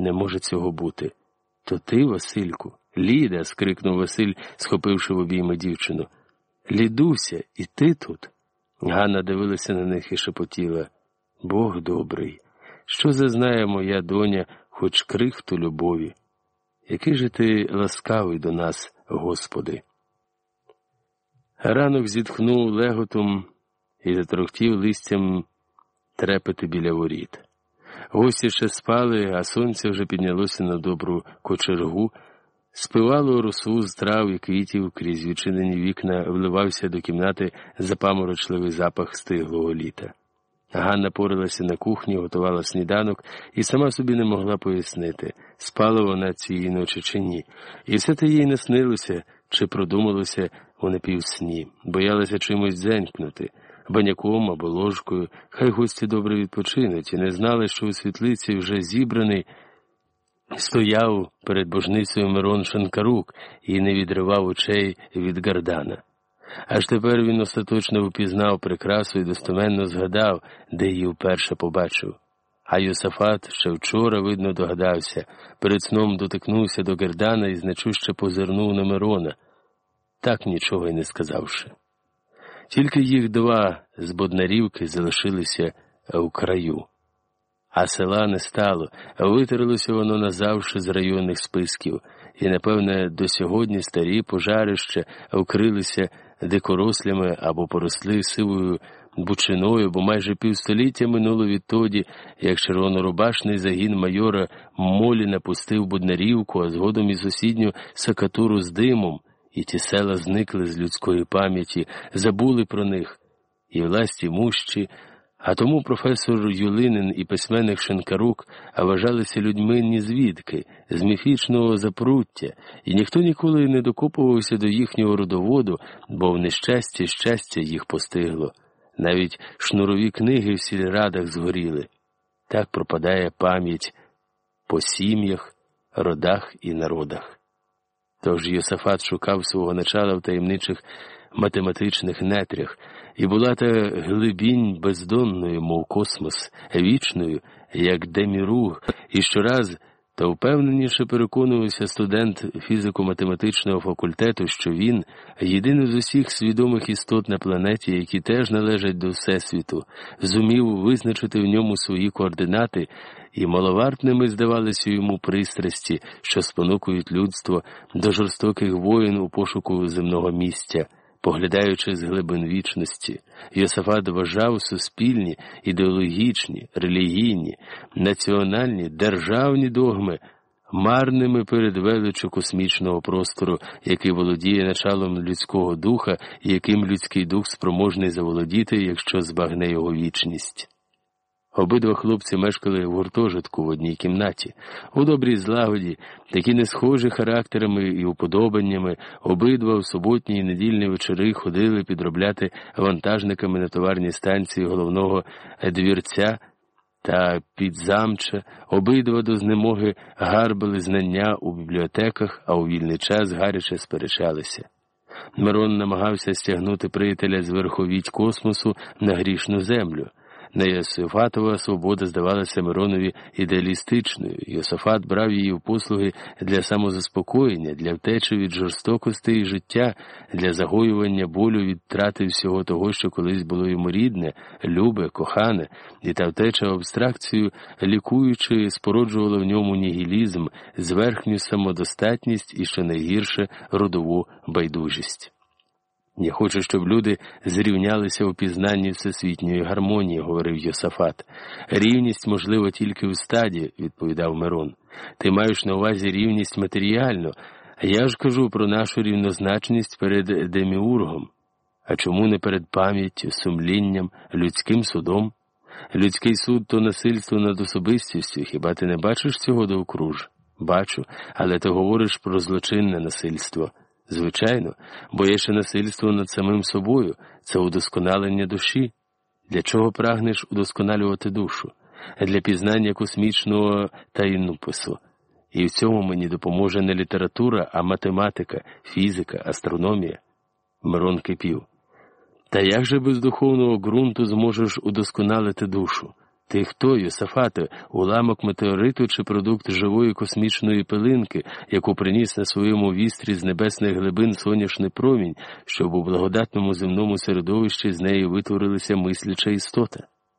Не може цього бути. То ти, Васильку, Ліда. скрикнув Василь, схопивши в обійми дівчину. Лідуся, і ти тут? Ганна дивилася на них і шепотіла. Бог добрий. Що зазнає моя доня, хоч крихту любові? Який же ти ласкавий до нас, Господи? Ранок зітхнув леготом і затрохтів листям трепети біля воріт. Гості ще спали, а сонце вже піднялося на добру кочергу, спивало росу з трав і квітів крізь відчинені вікна, вливався до кімнати запаморочливий запах стиглого літа. Ганна порилася на кухні, готувала сніданок і сама собі не могла пояснити, спала вона цієї ночі чи ні. І все те їй не снилося чи продумалося у напівсні, боялася чимось дзенькнути, баняком або ложкою, хай гості добре відпочинуть, і не знали, що у світлиці вже зібраний. Стояв перед божницею Мирон Шанкарук і не відривав очей від Гардана. Аж тепер він остаточно впізнав прикрасу і достоменно згадав, де її вперше побачив. А Юсафат ще вчора, видно, догадався, перед сном дотикнувся до Гердана і значуще позирнув на Мирона, так нічого й не сказавши. Тільки їх два з Боднарівки залишилися в краю, а села не стало, витерлося воно назавше з районних списків, і, напевне, до сьогодні старі пожарища вкрилися дикорослями або поросли сивою бучиною, бо майже півстоліття минуло відтоді, як червонорубашний загін майора Молі напустив Буднарівку, а згодом і сусідню сакатуру з димом, і ті села зникли з людської пам'яті, забули про них, і власті мущі. А тому професор Юлинин і письменник Шенкарук вважалися людьми ні звідки, з міфічного запруття, і ніхто ніколи не докопувався до їхнього родоводу, бо в нещасті щастя їх постигло. Навіть шнурові книги в сільрадах згоріли. Так пропадає пам'ять по сім'ях, родах і народах. Тож Йосафат шукав свого начала в таємничих математичних нетрях, і була та глибінь бездонною, мов космос, вічною, як деміруг, і щораз та впевненіше переконувався студент фізико-математичного факультету, що він єдиний з усіх свідомих істот на планеті, які теж належать до Всесвіту, зумів визначити в ньому свої координати, і маловартними здавалися йому пристрасті, що спонукують людство до жорстоких воїн у пошуку земного місця. Поглядаючи з глибин вічності, Йосафат вважав суспільні, ідеологічні, релігійні, національні, державні догми марними перед величу космічного простору, який володіє началом людського духа і яким людський дух спроможний заволодіти, якщо збагне його вічність. Обидва хлопці мешкали в гуртожитку в одній кімнаті, у добрій злагоді, такі не схожі характерами і уподобаннями, обидва в суботні і недільні вечори ходили підробляти вантажниками на товарній станції головного двірця та підзамча, обидва до знемоги гарбили знання у бібліотеках, а у вільний час гаряче сперечалися. Мирон намагався стягнути приятеля з верховіть космосу на грішну землю. Неєсифатова свобода здавалася Миронові ідеалістичною. Йосифат брав її в послуги для самозаспокоєння, для втечі від жорстокості і життя, для загоювання болю від трати всього того, що колись було йому рідне, любе, кохане, і та втеча абстракцію, лікуючи, спороджувала в ньому нігілізм, зверхню самодостатність і що найгірше родову байдужість. Я хочу, щоб люди зрівнялися у пізнанні всесвітньої гармонії, говорив Йосафат. Рівність можлива тільки в стаді, відповідав Мирон. Ти маєш на увазі рівність матеріальну, а я ж кажу про нашу рівнозначність перед деміургом. А чому не перед пам'яттю, сумлінням, людським судом? Людський суд то насильство над особистістю, хіба ти не бачиш цього довкруж? Бачу, але ти говориш про злочинне насильство. Звичайно, бо є ще насильство над самим собою, це удосконалення душі. Для чого прагнеш удосконалювати душу? Для пізнання космічного таїнопису. І в цьому мені допоможе не література, а математика, фізика, астрономія. Мирон кипів. Та як же без духовного ґрунту зможеш удосконалити душу? Ти хто, Юсафате, уламок метеориту чи продукт живої космічної пилинки, яку приніс на своєму вістрі з небесних глибин соняшний промінь, щоб у благодатному земному середовищі з неї витворилася мисляча істота?